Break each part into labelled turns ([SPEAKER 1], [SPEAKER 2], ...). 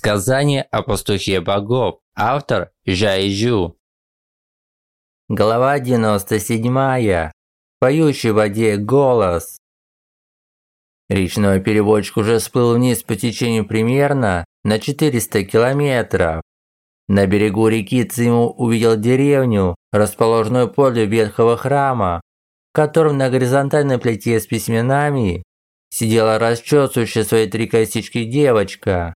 [SPEAKER 1] Сказание о пастухе богов. Автор Жайжу.
[SPEAKER 2] Глава 97. Поющий в воде голос. Речной переводчик уже всплыл вниз по течению примерно на 400 километров. На берегу реки Циму увидел деревню, расположенную подле ветхого храма, в котором на горизонтальной плите с письменами сидела расчесывающая свои три косички девочка.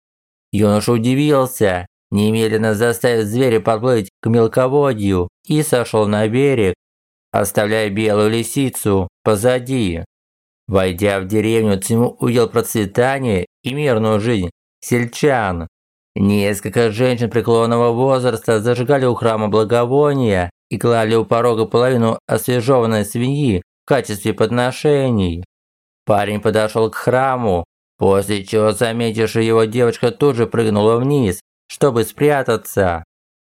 [SPEAKER 2] Юноша удивился, немедленно заставив зверя подплыть к мелководью и сошел на берег, оставляя белую лисицу позади. Войдя в деревню, Циму увидел процветание и мирную жизнь сельчан. Несколько женщин преклонного возраста зажигали у храма благовония и клали у порога половину освежеванной свиньи в качестве подношений. Парень подошел к храму, После чего, заметившая его девочка тут же прыгнула вниз, чтобы спрятаться.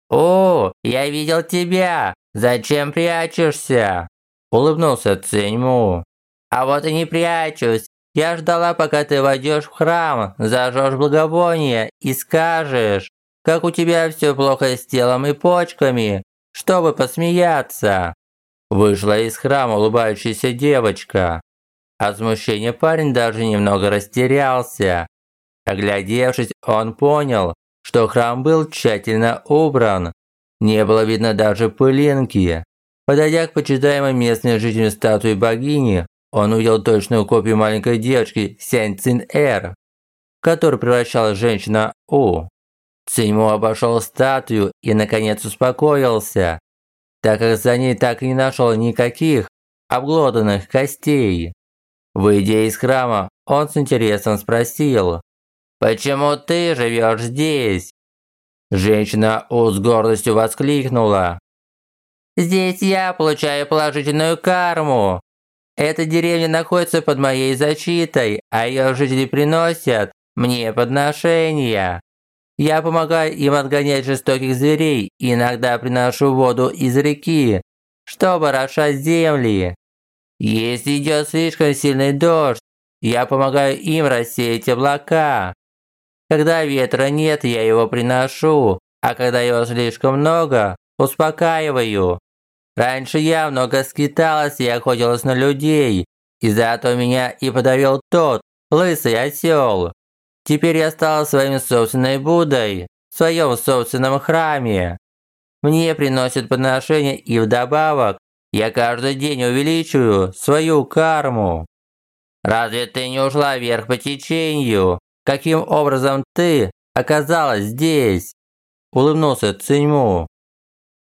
[SPEAKER 2] «О, я видел тебя! Зачем прячешься?» Улыбнулся Циньму. «А вот и не прячусь. Я ждала, пока ты войдешь в храм, зажжешь благовоние и скажешь, как у тебя все плохо с телом и почками, чтобы посмеяться». Вышла из храма улыбающаяся девочка. От смущения парень даже немного растерялся. Оглядевшись, он понял, что храм был тщательно убран. Не было видно даже пылинки. Подойдя к почитаемой местной жителям статуи богини, он увидел точную копию маленькой девочки Сянь Цин Эр, в которую превращалась женщина У. Циньму обошел статую и наконец успокоился, так как за ней так и не нашел никаких обглоданных костей. Выйдя из храма, он с интересом спросил, «Почему ты живешь здесь?» Женщина с гордостью воскликнула, «Здесь я получаю положительную карму. Эта деревня находится под моей защитой, а ее жители приносят мне подношения. Я помогаю им отгонять жестоких зверей иногда приношу воду из реки, чтобы орошать земли. Если идет слишком сильный дождь, я помогаю им рассеять облака. Когда ветра нет, я его приношу, а когда его слишком много, успокаиваю. Раньше я много скиталась и охотилась на людей, из-за этого меня и подавил тот, лысый осел. Теперь я стала своим собственной Буддой, в своем собственном храме. Мне приносят подношения и вдобавок я каждый день увеличиваю свою карму. Разве ты не ушла вверх по течению? Каким образом ты оказалась здесь?» Улыбнулся Циньму.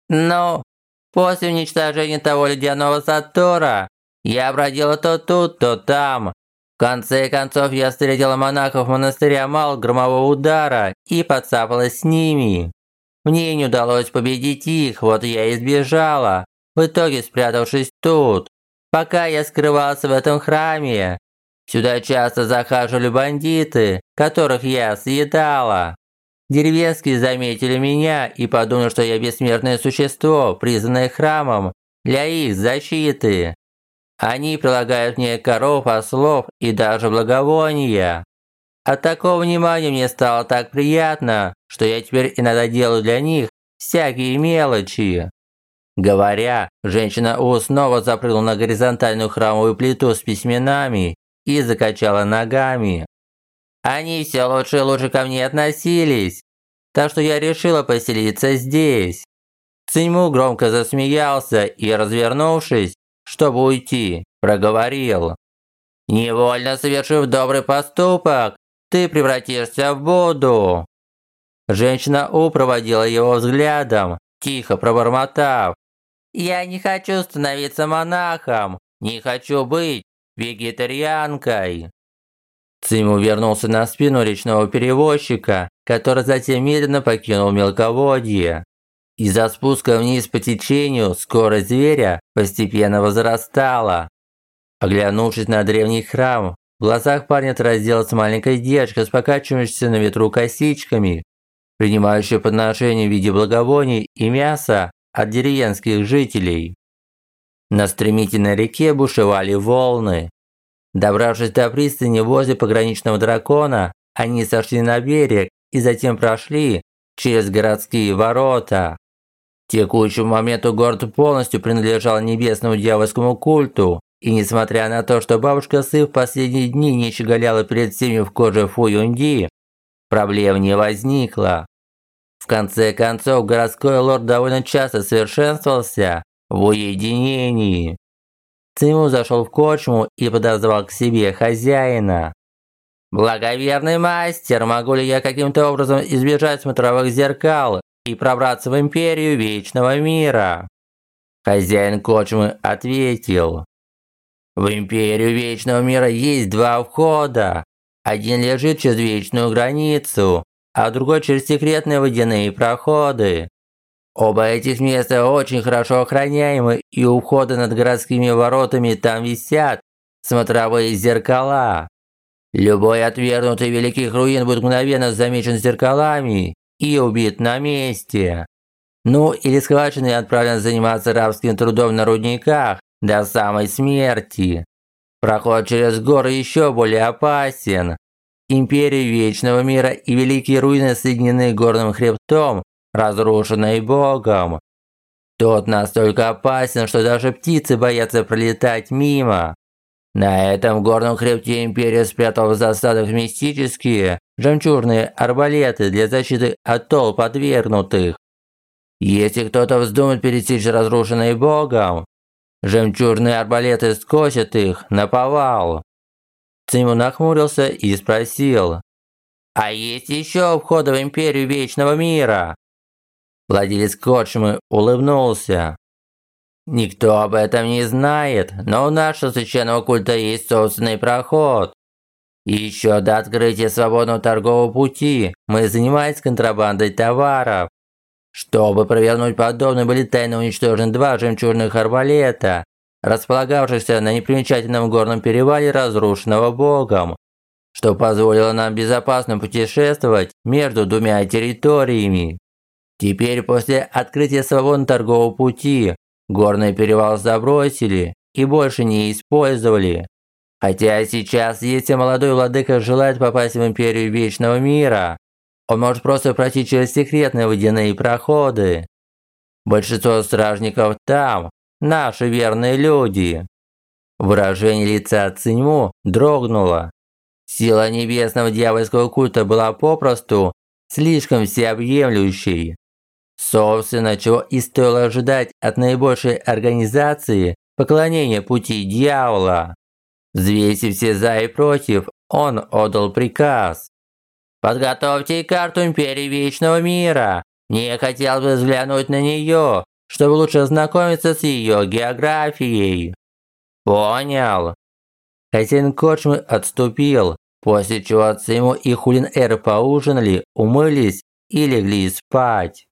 [SPEAKER 2] «Ну, после уничтожения того ледяного Сатора, я бродила то тут, то там. В конце концов, я встретила монахов монастыря Мал Громового Удара и подцапалась с ними. Мне не удалось победить их, вот я и сбежала в итоге спрятавшись тут, пока я скрывался в этом храме. Сюда часто захаживали бандиты, которых я съедала. Деревенские заметили меня и подумали, что я бессмертное существо, признанное храмом для их защиты. Они прилагают мне коров, ослов и даже благовония. От такого внимания мне стало так приятно, что я теперь иногда делаю для них всякие мелочи. Говоря, женщина У снова запрыгнула на горизонтальную храмовую плиту с письменами и закачала ногами. Они все лучше и лучше ко мне относились, так что я решила поселиться здесь. Циньму громко засмеялся и, развернувшись, чтобы уйти, проговорил. «Невольно совершив добрый поступок, ты превратишься в Будду». Женщина У проводила его взглядом, тихо пробормотав. Я не хочу становиться монахом, не хочу быть вегетарианкой. Циму вернулся на спину речного перевозчика, который затем медленно покинул мелководье. Из-за спуска вниз по течению скорость зверя постепенно возрастала. Оглянувшись на древний храм, в глазах парня отразилась маленькая девочка с покачивающимися на ветру косичками, принимающая подношение в виде благовоний и мяса от деревенских жителей. На стремительной реке бушевали волны. Добравшись до пристани возле пограничного дракона, они сошли на берег и затем прошли через городские ворота. К текущему моменту город полностью принадлежал небесному дьявольскому культу, и несмотря на то, что бабушка Сы в последние дни не щеголяла перед всеми в коже Фу Юнди, проблем не возникло. Конце концов, городской лорд довольно часто совершенствовался в уединении. Циму зашел в кочму и подозвал к себе хозяина. «Благоверный мастер, могу ли я каким-то образом избежать смотровых зеркал и пробраться в Империю Вечного Мира?» Хозяин кочмы ответил. «В Империю Вечного Мира есть два входа. Один лежит через Вечную Границу, а другой через секретные водяные проходы. Оба этих места очень хорошо охраняемы, и у входа над городскими воротами там висят смотровые зеркала. Любой отвергнутый великих руин будет мгновенно замечен зеркалами и убит на месте. Ну, или схвачен и отправлен заниматься рабским трудом на рудниках до самой смерти. Проход через горы еще более опасен. Империя Вечного Мира и Великие Руины соединены горным хребтом, разрушенной Богом. Тот настолько опасен, что даже птицы боятся пролетать мимо. На этом горном хребте Империя спрятала в засадах мистические, жемчужные арбалеты для защиты от толп подвергнутых. Если кто-то вздумает пересечь разрушенный Богом, жемчужные арбалеты скосят их на повал. Циму нахмурился и спросил, «А есть еще входы в Империю Вечного Мира?» Владелец Кочмы улыбнулся. Никто об этом не знает, но у нашего священного культа есть собственный проход. еще до открытия свободного торгового пути мы занимались контрабандой товаров. Чтобы провернуть подобное, были тайно уничтожены два жемчужных арбалета, располагавшихся на непримечательном горном перевале, разрушенного Богом, что позволило нам безопасно путешествовать между двумя территориями. Теперь после открытия свободного торгового пути горный перевал забросили и больше не использовали. Хотя сейчас, если молодой владыка желает попасть в Империю Вечного Мира, он может просто пройти через секретные водяные проходы. Большинство стражников там – наши верные люди. Выражение лица Циньму дрогнуло. Сила небесного дьявольского культа была попросту слишком всеобъемлющей. Собственно, чего и стоило ожидать от наибольшей организации поклонения пути дьявола. Взвесив все за и против, он отдал приказ. «Подготовьте карту Империи Вечного Мира. Мне хотелось бы взглянуть на нее, чтобы лучше ознакомиться с ее географией». «Понял». Хозяин Кочмы отступил, после чего Циму и Хулин Эр поужинали, умылись и легли спать.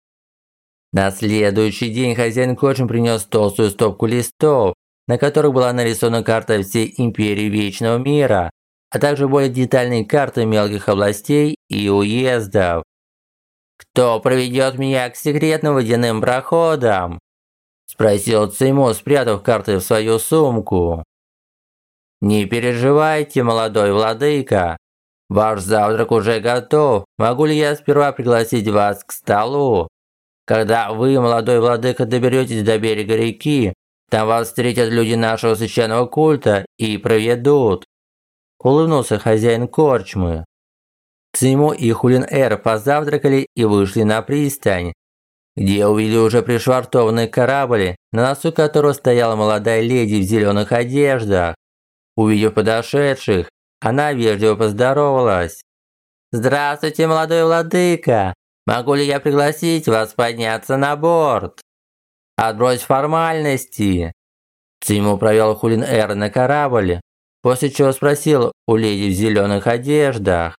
[SPEAKER 2] На следующий день хозяин Кочин принес толстую стопку листов, на которых была нарисована карта всей Империи Вечного Мира, а также более детальные карты мелких областей и уездов. «Кто проведет меня к секретным водяным проходам?» – спросил Цеймо, спрятав карты в свою сумку. «Не переживайте, молодой владыка. Ваш завтрак уже готов. Могу ли я сперва пригласить вас к столу?» Когда вы, молодой владыка, доберетесь до берега реки, там вас встретят люди нашего священного культа и проведут. Улыбнулся хозяин корчмы. Циму и Хулин-Эр позавтракали и вышли на пристань, где увидели уже пришвартованный корабль, на носу которого стояла молодая леди в зеленых одеждах. Увидев подошедших, она вежливо поздоровалась. «Здравствуйте, молодой владыка! Могу ли я пригласить вас подняться на борт? Отбрось формальности. Тиму провел Хулин Эр на корабль, после чего спросил у леди в зеленых одеждах.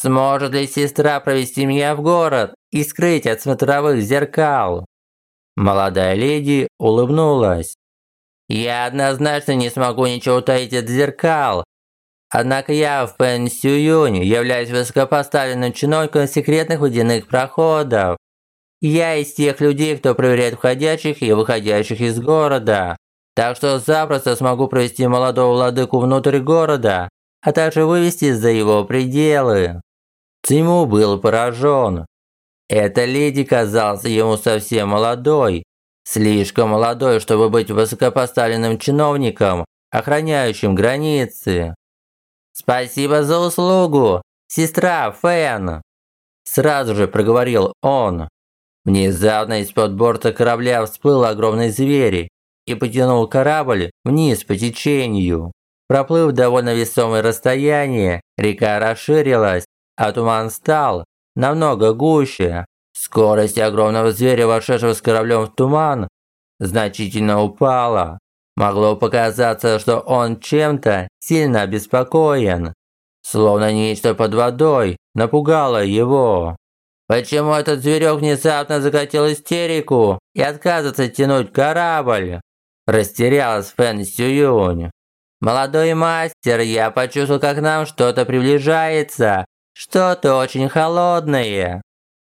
[SPEAKER 2] Сможет ли сестра провести меня в город и скрыть от смотровых зеркал? Молодая леди улыбнулась. Я однозначно не смогу ничего утаить от зеркал, Однако я в Пэн Сююнь являюсь высокопоставленным чиновником секретных водяных проходов. Я из тех людей, кто проверяет входящих и выходящих из города. Так что запросто смогу провести молодого владыку внутрь города, а также вывести за его пределы. Циму был поражен. Эта леди казалась ему совсем молодой, слишком молодой, чтобы быть высокопоставленным чиновником, охраняющим границы. «Спасибо за услугу, сестра Фэн!» Сразу же проговорил он. Внезапно из-под борта корабля всплыл огромный зверь и потянул корабль вниз по течению. Проплыв довольно весомое расстояние, река расширилась, а туман стал намного гуще. Скорость огромного зверя, вошедшего с кораблем в туман, значительно упала. Могло показаться, что он чем-то сильно обеспокоен. Словно нечто под водой напугало его. Почему этот зверек внезапно закатил истерику и отказывается тянуть корабль? Растерялась Фэн Сююнь. «Молодой мастер, я почувствовал, как нам что-то приближается. Что-то очень холодное!»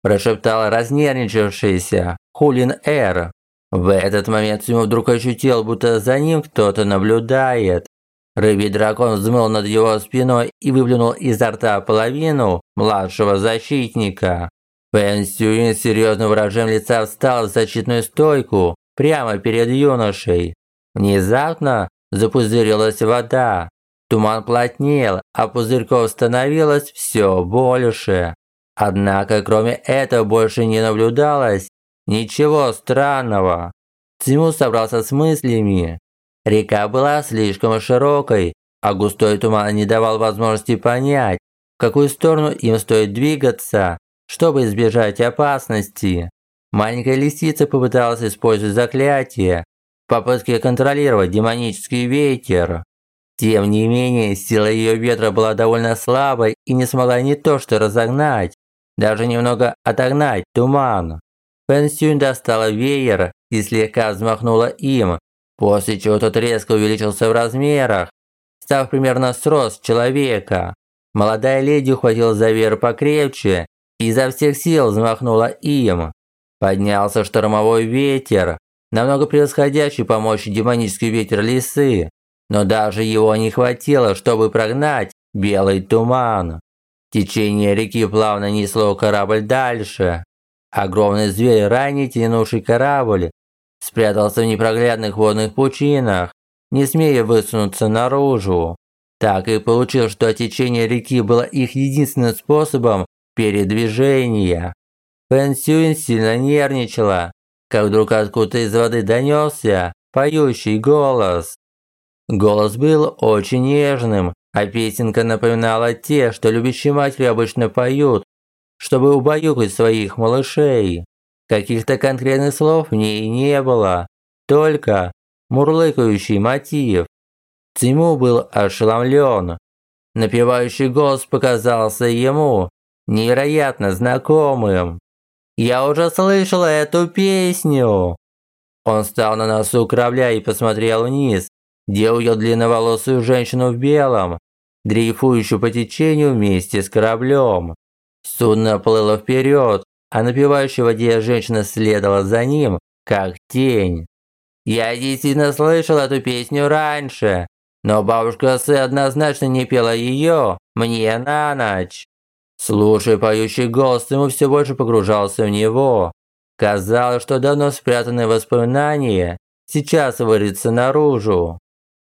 [SPEAKER 2] Прошептал разнервничавшийся Хулин Эр. В этот момент ему вдруг ощутил, будто за ним кто-то наблюдает. Рыбий дракон взмыл над его спиной и выплюнул изо рта половину младшего защитника. Пэн Сюин с серьезным выражением лица встал в защитную стойку прямо перед юношей. Внезапно запузырилась вода. Туман плотнел, а пузырьков становилось все больше. Однако кроме этого больше не наблюдалось ничего странного. Циму собрался с мыслями. Река была слишком широкой, а густой туман не давал возможности понять, в какую сторону им стоит двигаться, чтобы избежать опасности. Маленькая лисица попыталась использовать заклятие в попытке контролировать демонический ветер. Тем не менее, сила ее ветра была довольно слабой и не смогла не то что разогнать, даже немного отогнать туман. Пэн Сюнь достала веер и слегка взмахнула им, после чего тот резко увеличился в размерах, став примерно с рост человека. Молодая леди ухватила за веер покрепче и изо всех сил взмахнула им. Поднялся штормовой ветер, намного превосходящий по мощи демонический ветер лисы, но даже его не хватило, чтобы прогнать белый туман. Течение реки плавно несло корабль дальше. Огромный зверь, ранее тянувший корабль, спрятался в непроглядных водных пучинах, не смея высунуться наружу. Так и получилось, что течение реки было их единственным способом передвижения. Фэн Сюин сильно нервничала, как вдруг откуда-то из воды донесся поющий голос. Голос был очень нежным, а песенка напоминала те, что любящие матери обычно поют, чтобы убаюкать своих малышей. Каких-то конкретных слов в ней не было, только мурлыкающий мотив. Циму был ошеломлен. Напевающий голос показался ему невероятно знакомым. Я уже слышал эту песню!» Он встал на носу корабля и посмотрел вниз, где увидел длинноволосую женщину в белом, дрейфующую по течению вместе с кораблем. Судно плыло вперед, а напевающая в воде женщина следовала за ним, как тень. Я действительно слышал эту песню раньше, но бабушка Сы однозначно не пела ее мне на ночь. Слушая поющий голос, ему все больше погружался в него. Казалось, что давно спрятанные воспоминания сейчас вырвется наружу.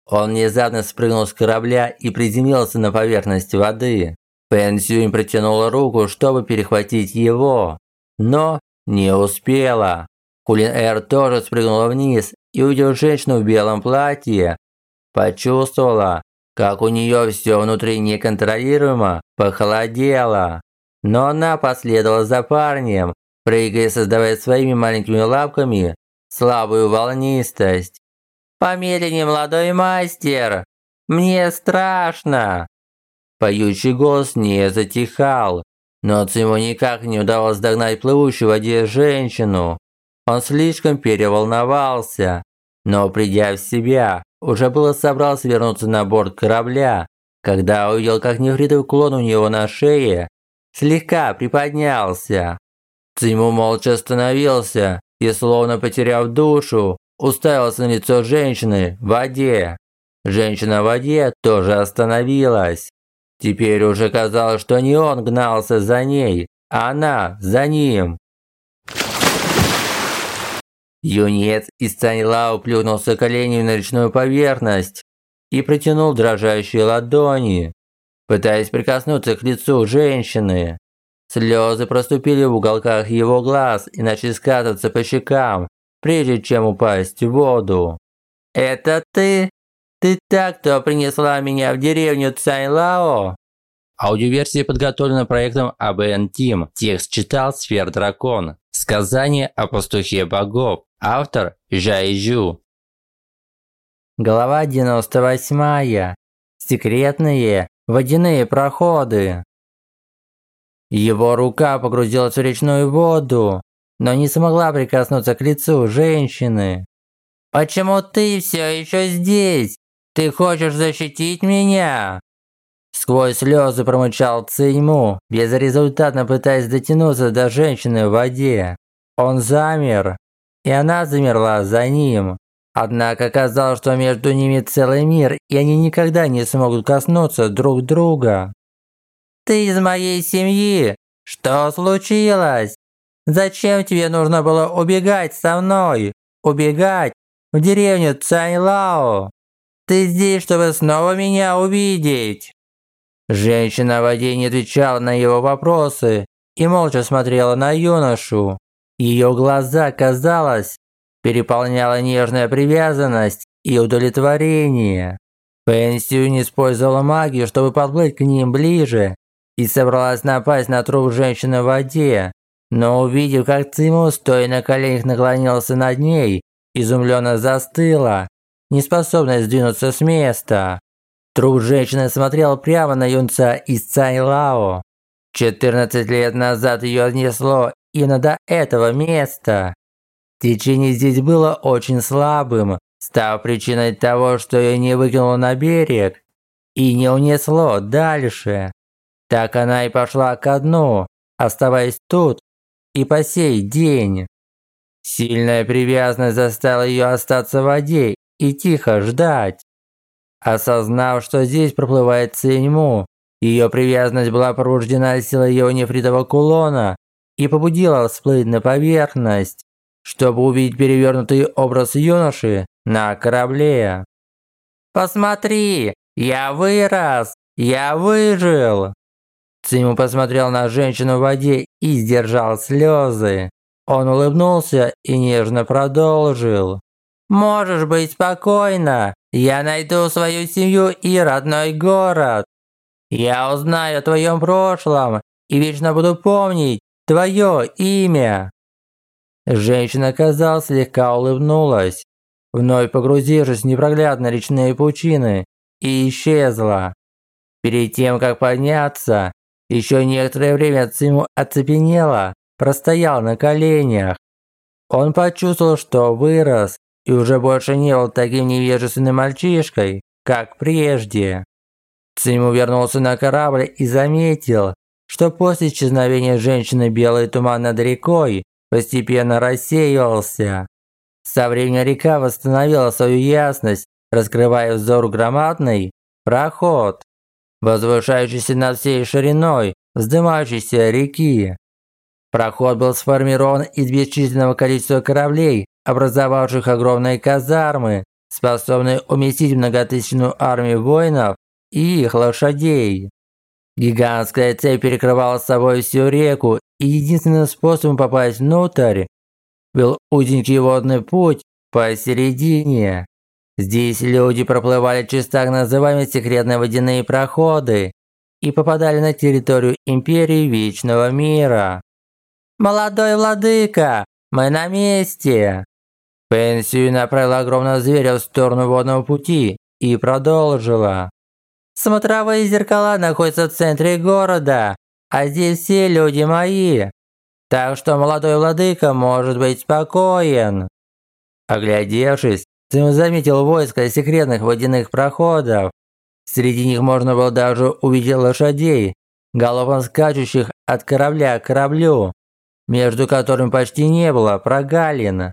[SPEAKER 2] Он внезапно спрыгнул с корабля и приземлился на поверхность воды. Пэн Сюнь протянула руку, чтобы перехватить его, но не успела. Кулин Эр тоже спрыгнула вниз и, увидев женщину в белом платье, почувствовала, как у нее все внутри неконтролируемо похолодело. Но она последовала за парнем, прыгая, создавая своими маленькими лапками слабую волнистость. «Помедленнее, молодой мастер! Мне страшно!» Поющий голос не затихал, но ему никак не удалось догнать плывущую в воде женщину. Он слишком переволновался, но придя в себя, уже было собрался вернуться на борт корабля, когда увидел, как нефритовый клон у него на шее слегка приподнялся. Циму молча остановился и, словно потеряв душу, уставился на лицо женщины в воде. Женщина в воде тоже остановилась. Теперь уже казалось, что не он гнался за ней, а она за ним. Юнец из Цаньлао плюнулся коленями на речную поверхность и протянул дрожащие ладони, пытаясь прикоснуться к лицу женщины. Слезы проступили в уголках его глаз и начали скатываться по щекам, прежде чем упасть в воду. «Это ты? Ты так, кто принесла меня в деревню Цайлао?»
[SPEAKER 1] Аудиоверсия подготовлена проектом ABN Team. Текст читал Сфер Дракон. Сказание о пастухе богов. Автор Жай Жу.
[SPEAKER 2] Глава 98. Секретные водяные проходы. Его рука погрузилась в речную воду, но не смогла прикоснуться к лицу женщины. «Почему ты все еще здесь? Ты хочешь защитить меня?» Сквозь слезы промычал Циньму, безрезультатно пытаясь дотянуться до женщины в воде. Он замер, и она замерла за ним. Однако казалось, что между ними целый мир, и они никогда не смогут коснуться друг друга. «Ты из моей семьи! Что случилось? Зачем тебе нужно было убегать со мной? Убегать в деревню Цаньлао? Ты здесь, чтобы снова меня увидеть!» Женщина в воде не отвечала на его вопросы и молча смотрела на юношу. Ее глаза, казалось, переполняла нежная привязанность и удовлетворение. Пенсию не использовала магию, чтобы подплыть к ним ближе, и собралась напасть на труп женщины в воде. Но увидев, как Циму, стоя на коленях, наклонился над ней, изумленно застыла, неспособная сдвинуться с места. Труп женщины смотрел прямо на юнца из Цайлао. 14 лет назад ее отнесло именно до этого места. Течение здесь было очень слабым, став причиной того, что ее не выкинуло на берег и не унесло дальше. Так она и пошла ко дну, оставаясь тут и по сей день. Сильная привязанность заставила ее остаться в воде и тихо ждать. Осознав, что здесь проплывает Циньму, ее привязанность была пробуждена силой его нефритового кулона и побудила всплыть на поверхность чтобы увидеть перевернутый образ юноши на корабле. «Посмотри, я вырос! Я выжил!» Циму посмотрел на женщину в воде и сдержал слезы. Он улыбнулся и нежно продолжил. «Можешь быть спокойна. Я найду свою семью и родной город. Я узнаю о твоем прошлом и вечно буду помнить твое имя». Женщина, казалось, слегка улыбнулась, вновь погрузившись в непроглядные речные пучины, и исчезла. Перед тем, как подняться, еще некоторое время Циму оцепенела, простоял на коленях. Он почувствовал, что вырос и уже больше не был таким невежественным мальчишкой, как прежде. Циму вернулся на корабль и заметил, что после исчезновения женщины белый туман над рекой постепенно рассеивался. Со временем река восстановила свою ясность, раскрывая взору громадный проход, возвышающийся над всей шириной вздымающейся реки. Проход был сформирован из бесчисленного количества кораблей, образовавших огромные казармы, способные уместить многотысячную армию воинов и их лошадей. Гигантская цепь перекрывала собой всю реку и единственным способом попасть внутрь был узенький водный путь посередине. Здесь люди проплывали через так называемые секретные водяные проходы и попадали на территорию Империи Вечного Мира. «Молодой владыка, мы на месте!» Пенсию направила огромного зверя в сторону водного пути и продолжила. «Смотровые зеркала находятся в центре города а здесь все люди мои. Так что молодой владыка может быть спокоен». Оглядевшись, Цим заметил войско секретных водяных проходов. Среди них можно было даже увидеть лошадей, галопом скачущих от корабля к кораблю, между которыми почти не было прогалин.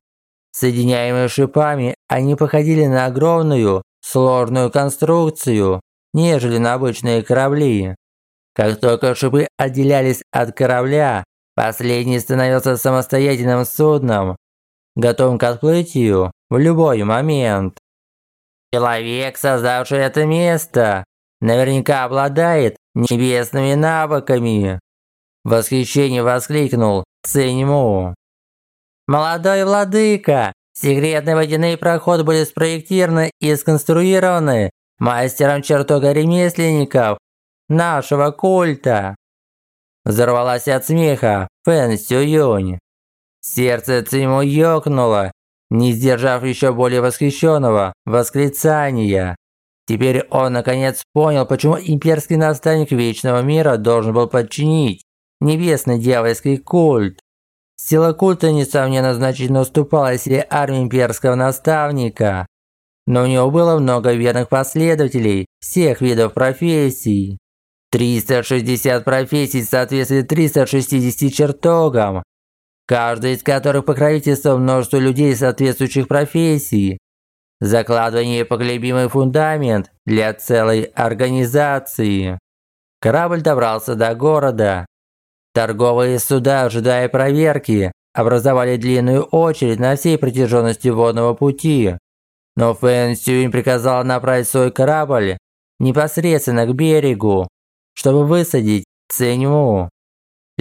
[SPEAKER 2] Соединяемые шипами, они походили на огромную, сложную конструкцию, нежели на обычные корабли. Как только шипы отделялись от корабля, последний становился самостоятельным судном, готовым к отплытию в любой момент. Человек, создавший это место, наверняка обладает небесными навыками. В воскликнул Циньму. Молодой владыка, секретные водяные проходы были спроектированы и сконструированы мастером чертога ремесленников нашего культа. Взорвалась от смеха Фэн Сююнь. Сердце Циму ёкнуло, не сдержав еще более восхищенного восклицания. Теперь он наконец понял, почему имперский наставник Вечного Мира должен был подчинить небесный дьявольский культ. Сила культа, несомненно, значительно уступала силе армии имперского наставника. Но у него было много верных последователей всех видов профессий. 360 профессий соответствует 360 чертогам, каждый из которых покровительствовал множество людей соответствующих профессий. Закладывание поколебимый фундамент для целой организации. Корабль добрался до города. Торговые суда, ожидая проверки, образовали длинную очередь на всей протяженности водного пути. Но Фэн Сюинь приказал направить свой корабль непосредственно к берегу, чтобы высадить Циньму.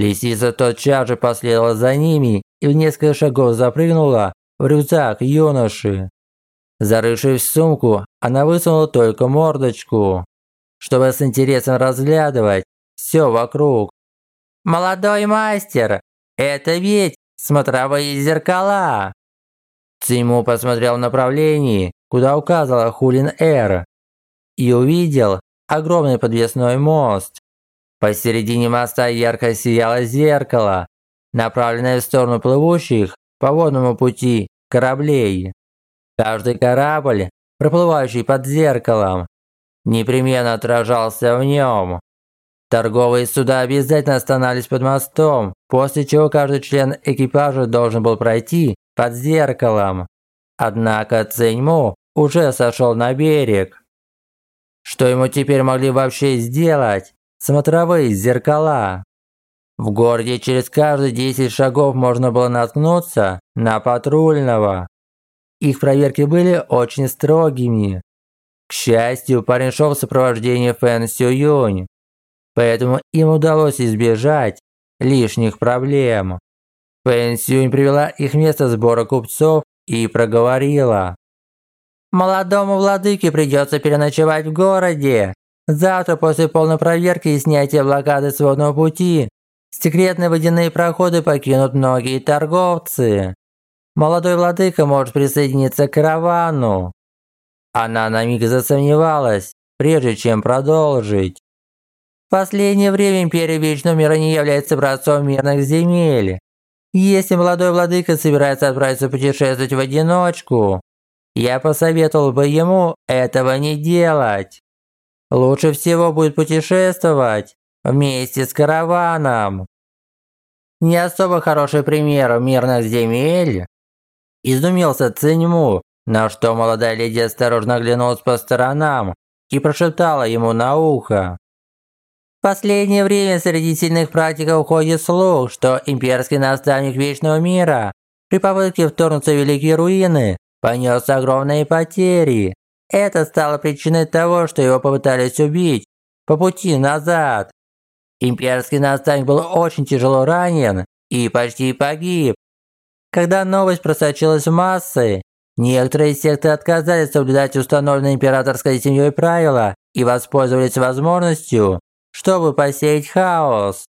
[SPEAKER 2] Лисица тотчас же последовала за ними и в несколько шагов запрыгнула в рюкзак юноши. Зарывшись в сумку, она высунула только мордочку, чтобы с интересом разглядывать все вокруг. «Молодой мастер, это ведь смотровые зеркала!» Циму посмотрел в направлении, куда указала Хулин Эр, и увидел огромный подвесной мост. Посередине моста ярко сияло зеркало, направленное в сторону плывущих по водному пути кораблей. Каждый корабль, проплывающий под зеркалом, непременно отражался в нем. Торговые суда обязательно останавливались под мостом, после чего каждый член экипажа должен был пройти под зеркалом. Однако Циньму уже сошел на берег. Что ему теперь могли вообще сделать? Смотровые зеркала. В городе через каждые 10 шагов можно было наткнуться на патрульного. Их проверки были очень строгими. К счастью, парень шел в сопровождении Фэн Сююнь, поэтому им удалось избежать лишних проблем. Фэн Сюнь привела их место сбора купцов и проговорила. Молодому владыке придется переночевать в городе. Завтра после полной проверки и снятия блокады сводного пути секретные водяные проходы покинут многие торговцы. Молодой владыка может присоединиться к каравану. Она на миг засомневалась, прежде чем продолжить. В последнее время Империя Вечного Мира не является братцом мирных земель. Если молодой владыка собирается отправиться путешествовать в одиночку, я посоветовал бы ему этого не делать. Лучше всего будет путешествовать вместе с караваном. Не особо хороший пример мирных земель. Изумился Циньму, на что молодая леди осторожно оглянулась по сторонам и прошептала ему на ухо. В последнее время среди сильных практиков ходит слух, что имперский наставник Вечного Мира при попытке вторгнуться в Великие Руины понес огромные потери. Это стало причиной того, что его попытались убить по пути назад. Имперский наставник был очень тяжело ранен и почти погиб. Когда новость просочилась в массы, некоторые секты отказались соблюдать установленные императорской семьей правила и воспользовались возможностью, чтобы посеять хаос.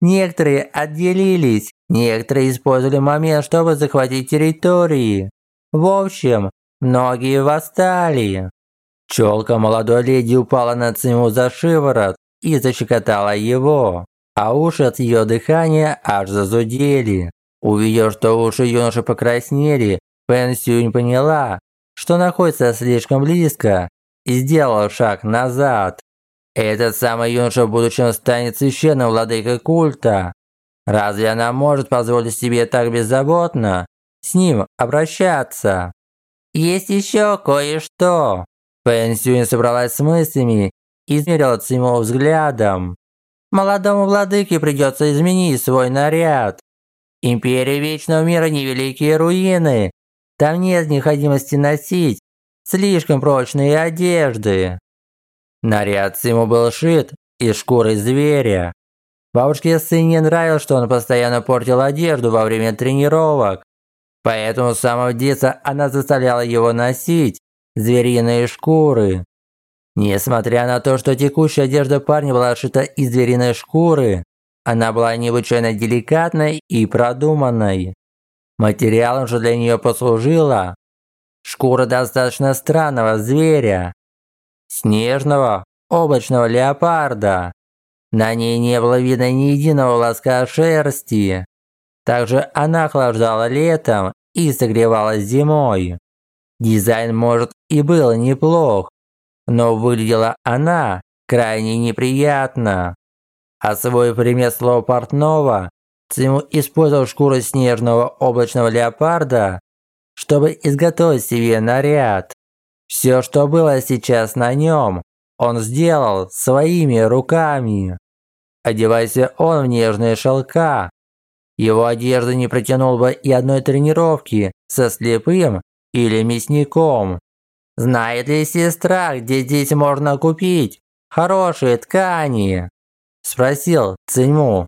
[SPEAKER 2] Некоторые отделились, некоторые использовали момент, чтобы захватить территории. В общем, многие восстали. Челка молодой леди упала на Циму за шиворот и защекотала его, а уши от ее дыхания аж зазудели. Увидев, что уши юноши покраснели, Пен Сюнь поняла, что находится слишком близко, и сделала шаг назад. Этот самый юноша в будущем станет священным владыкой культа. Разве она может позволить себе так беззаботно с ним обращаться. Есть еще кое-что. Пэн Сюин собралась с мыслями измерил Циму взглядом. Молодому владыке придется изменить свой наряд. Империя Вечного Мира – невеликие руины. Там нет необходимости носить слишком прочные одежды. Наряд ему был шит из шкуры зверя. Бабушке сыне нравилось, что он постоянно портил одежду во время тренировок. Поэтому с самого детства она заставляла его носить звериные шкуры. Несмотря на то, что текущая одежда парня была шита из звериной шкуры, она была необычайно деликатной и продуманной. Материалом же для нее послужила шкура достаточно странного зверя, снежного облачного леопарда. На ней не было видно ни единого волоска шерсти. Также она охлаждала летом и согревалась зимой. Дизайн, может, и был неплох, но выглядела она крайне неприятно. Освоив ремесло портного, Циму использовал шкуру снежного облачного леопарда, чтобы изготовить себе наряд. Все, что было сейчас на нем, он сделал своими руками. Одевайся он в нежные шелка. Его одежда не протянул бы и одной тренировки со слепым или мясником. Знает ли сестра, где здесь можно купить хорошие ткани? Спросил Циньму.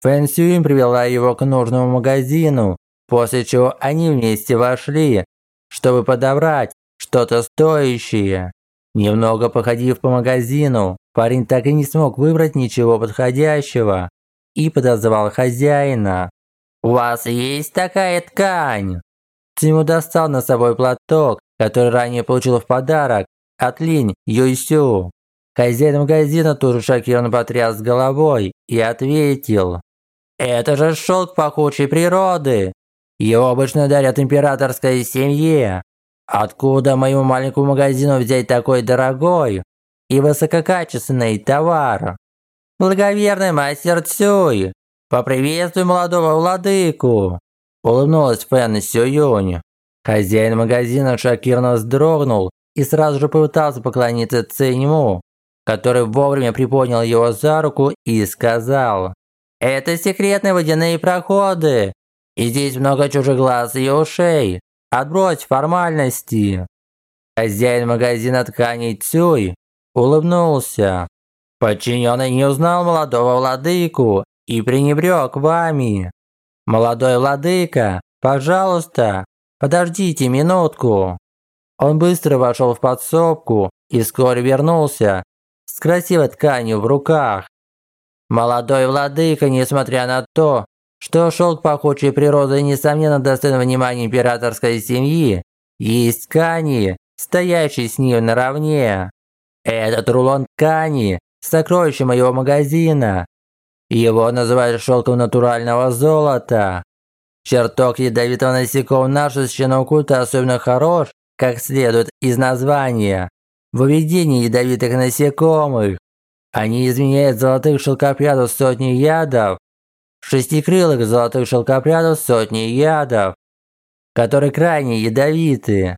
[SPEAKER 2] Фэн Сюин привела его к нужному магазину, после чего они вместе вошли, чтобы подобрать что-то стоящее. Немного походив по магазину, парень так и не смог выбрать ничего подходящего и подозвал хозяина. «У вас есть такая ткань?» Тиму достал на собой платок который ранее получил в подарок от Линь Юйсю. Хозяин магазина тут же шокированно потряс головой и ответил. «Это же шелк пахучей природы! Его обычно дарят императорской семье. Откуда моему маленькому магазину взять такой дорогой и высококачественный товар? Благоверный мастер Цюй, поприветствуй молодого владыку!» Улыбнулась Фэн Сююнь. Хозяин магазина шокированно вздрогнул и сразу же попытался поклониться Циньму, который вовремя приподнял его за руку и сказал «Это секретные водяные проходы, и здесь много чужих глаз и ушей. Отбрось формальности». Хозяин магазина тканей Цюй улыбнулся. Подчиненный не узнал молодого владыку и пренебрег вами. Молодой владыка, пожалуйста, «Подождите минутку!» Он быстро вошел в подсобку и вскоре вернулся с красивой тканью в руках. Молодой владыка, несмотря на то, что шелк пахучей природы несомненно достоин внимания императорской семьи, есть ткани, стоящие с ним наравне. Этот рулон ткани – сокровище моего магазина. Его называют шелком натурального золота. Чертог ядовитого насекомого нашего священного культа особенно хорош, как следует из названия. Выведение ядовитых насекомых. Они изменяют золотых шелкопрядов сотни ядов, шестикрылых золотых шелкопрядов сотни ядов, которые крайне ядовиты.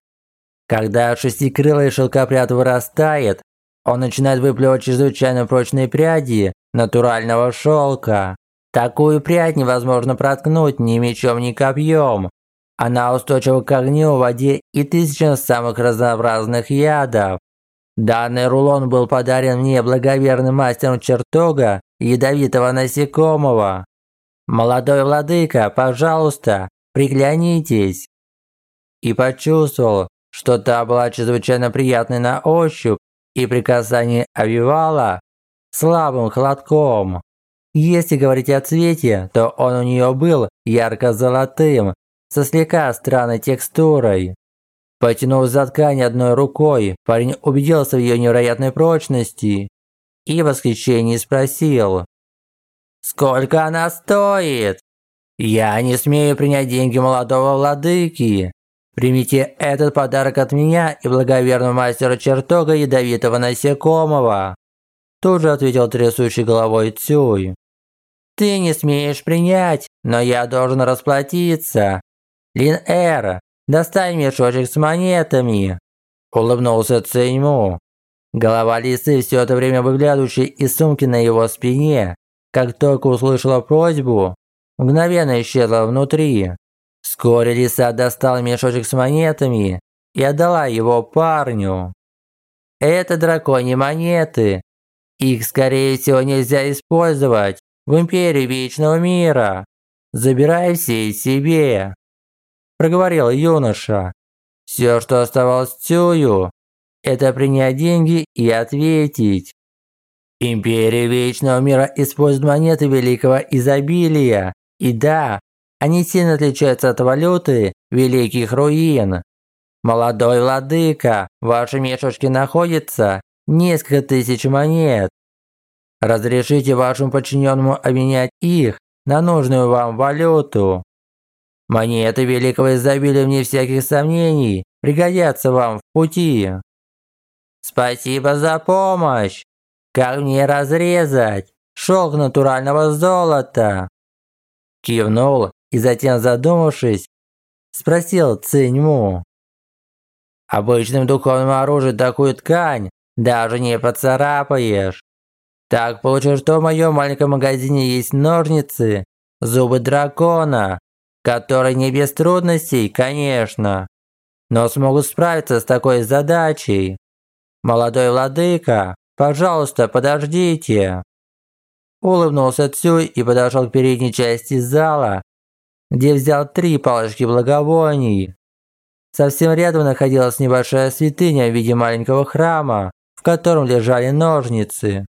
[SPEAKER 2] Когда шестикрылый шелкопряд вырастает, он начинает выплевывать чрезвычайно прочные пряди натурального шелка. Такую прядь невозможно проткнуть ни мечом, ни копьем. Она устойчива к огню, воде и тысячам самых разнообразных ядов. Данный рулон был подарен мне благоверным мастером чертога ядовитого насекомого. Молодой владыка, пожалуйста, приглянитесь. И почувствовал, что та была чрезвычайно приятной на ощупь и при касании овивала слабым холодком. Если говорить о цвете, то он у нее был ярко-золотым, со слегка странной текстурой. Потянув за ткань одной рукой, парень убедился в ее невероятной прочности и в восхищении спросил. «Сколько она стоит?» «Я не смею принять деньги молодого владыки. Примите этот подарок от меня и благоверного мастера чертога ядовитого насекомого». Тут же ответил трясущей головой Цюй. Ты не смеешь принять, но я должен расплатиться. Лин Эра, достань мешочек с монетами. Улыбнулся Циньму. Голова лисы, все это время выглядывающей из сумки на его спине, как только услышала просьбу, мгновенно исчезла внутри. Вскоре лиса достала мешочек с монетами и отдала его парню. Это драконьи монеты. Их, скорее всего, нельзя использовать в Империи Вечного Мира. Забирай все себе. Проговорил юноша. Все, что оставалось Цюю, это принять деньги и ответить. Империя Вечного Мира использует монеты Великого Изобилия. И да, они сильно отличаются от валюты Великих Руин. Молодой владыка, в вашей мешочке находится несколько тысяч монет. Разрешите вашему подчиненному обменять их на нужную вам валюту. Монеты великого изобилия, вне всяких сомнений, пригодятся вам в пути. Спасибо за помощь. Как мне разрезать шелк натурального золота? Кивнул и затем, задумавшись, спросил Циньму. Обычным духовным оружием такую ткань даже не поцарапаешь. Так получилось, что в моем маленьком магазине есть ножницы, зубы дракона, которые не без трудностей, конечно, но смогут справиться с такой задачей. Молодой владыка, пожалуйста, подождите. Улыбнулся Цюй и подошел к передней части зала, где взял три палочки благовоний. Совсем рядом находилась небольшая святыня в виде маленького храма, в котором лежали ножницы.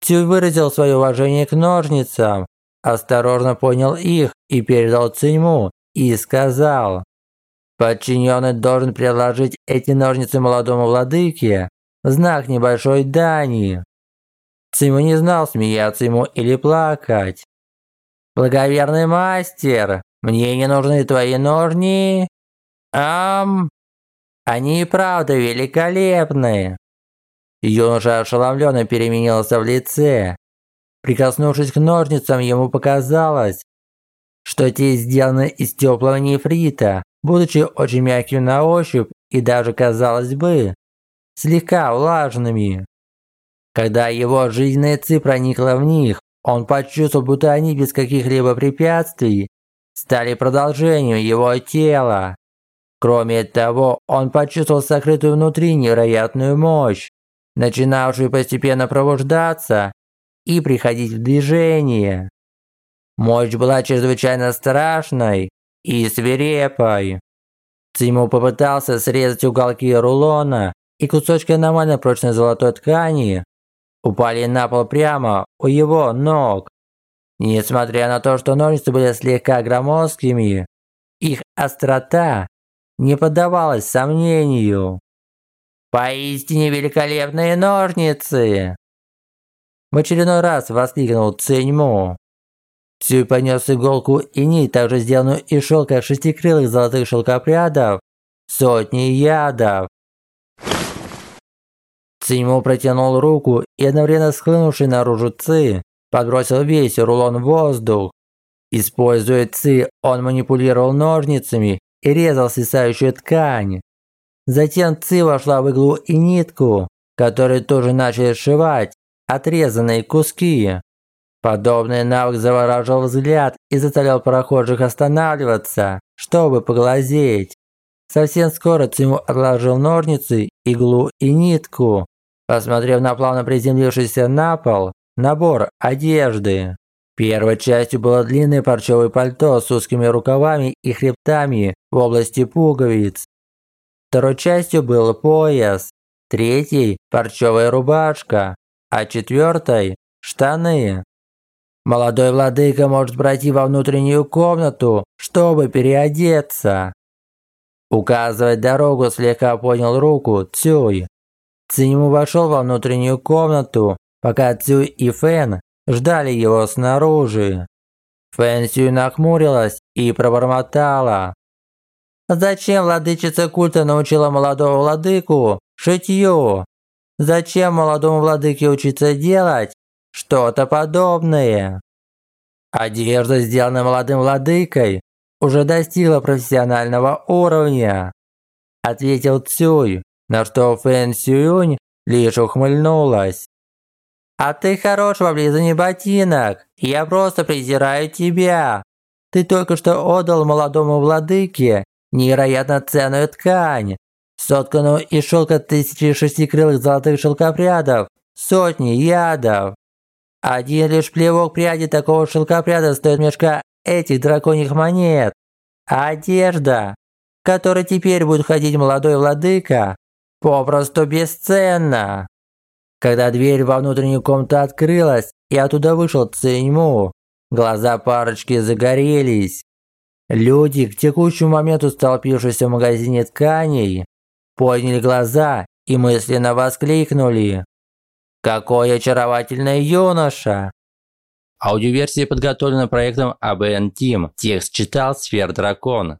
[SPEAKER 2] Цюй выразил свое уважение к ножницам, осторожно понял их и передал Циньму и сказал, «Подчиненный должен предложить эти ножницы молодому владыке в знак небольшой дани». Циньму не знал, смеяться ему или плакать. «Благоверный мастер, мне не нужны твои ножни. Ам, они и правда великолепны». Юноша ошеломленно переменился в лице. Прикоснувшись к ножницам, ему показалось, что те сделаны из теплого нефрита, будучи очень мягкими на ощупь и даже, казалось бы, слегка влажными. Когда его жизненная ци проникла в них, он почувствовал, будто они без каких-либо препятствий стали продолжением его тела. Кроме того, он почувствовал сокрытую внутри невероятную мощь, начинавшую постепенно пробуждаться и приходить в движение. Мощь была чрезвычайно страшной и свирепой. Циму попытался срезать уголки рулона, и кусочки нормально прочной золотой ткани упали на пол прямо у его ног. Несмотря на то, что ножницы были слегка громоздкими, их острота не поддавалась сомнению. Поистине великолепные ножницы! В очередной раз воскликнул Циньму. Цюй понес иголку и нить, также сделанную из шелка шестикрылых золотых шелкопрядов, сотни ядов. Циньму протянул руку и одновременно схлынувший наружу Ци подбросил весь рулон в воздух. Используя Ци, он манипулировал ножницами и резал свисающую ткань. Затем Ци вошла в иглу и нитку, которые тоже начали сшивать отрезанные куски. Подобный навык завораживал взгляд и заставлял прохожих останавливаться, чтобы поглазеть. Совсем скоро Циму отложил ножницы, иглу и нитку, посмотрев на плавно приземлившийся на пол набор одежды. Первой частью было длинное парчевое пальто с узкими рукавами и хребтами в области пуговиц. Второй частью был пояс, третьей – парчевая рубашка, а четвертой – штаны. Молодой владыка может пройти во внутреннюю комнату, чтобы переодеться. Указывать дорогу слегка поднял руку Цюй. Циньму вошел во внутреннюю комнату, пока Цюй и Фэн ждали его снаружи. Фэн Сюй нахмурилась и пробормотала. «Зачем владычица культа научила молодого владыку шитью? Зачем молодому владыке учиться делать что-то подобное?» Одежда, сделанная молодым владыкой, уже достигла профессионального уровня. Ответил Цюй, на что Фэн Сюнь лишь ухмыльнулась. «А ты хорош в облизании ботинок. Я просто презираю тебя. Ты только что отдал молодому владыке невероятно ценную ткань, сотканную из шелка тысячи шестикрылых золотых шелкопрядов, сотни ядов. Один лишь плевок пряди такого шелкопряда стоит мешка этих драконьих монет. А одежда, в которой теперь будет ходить молодой владыка, попросту бесценна. Когда дверь во внутреннюю комнату открылась, и оттуда вышел Циньму, глаза парочки загорелись. Люди, к текущему моменту столпившиеся в магазине тканей, подняли глаза и мысленно воскликнули. «Какой очаровательный юноша!»
[SPEAKER 1] Аудиоверсия подготовлена проектом ABN Team. Текст читал Сфер Дракон.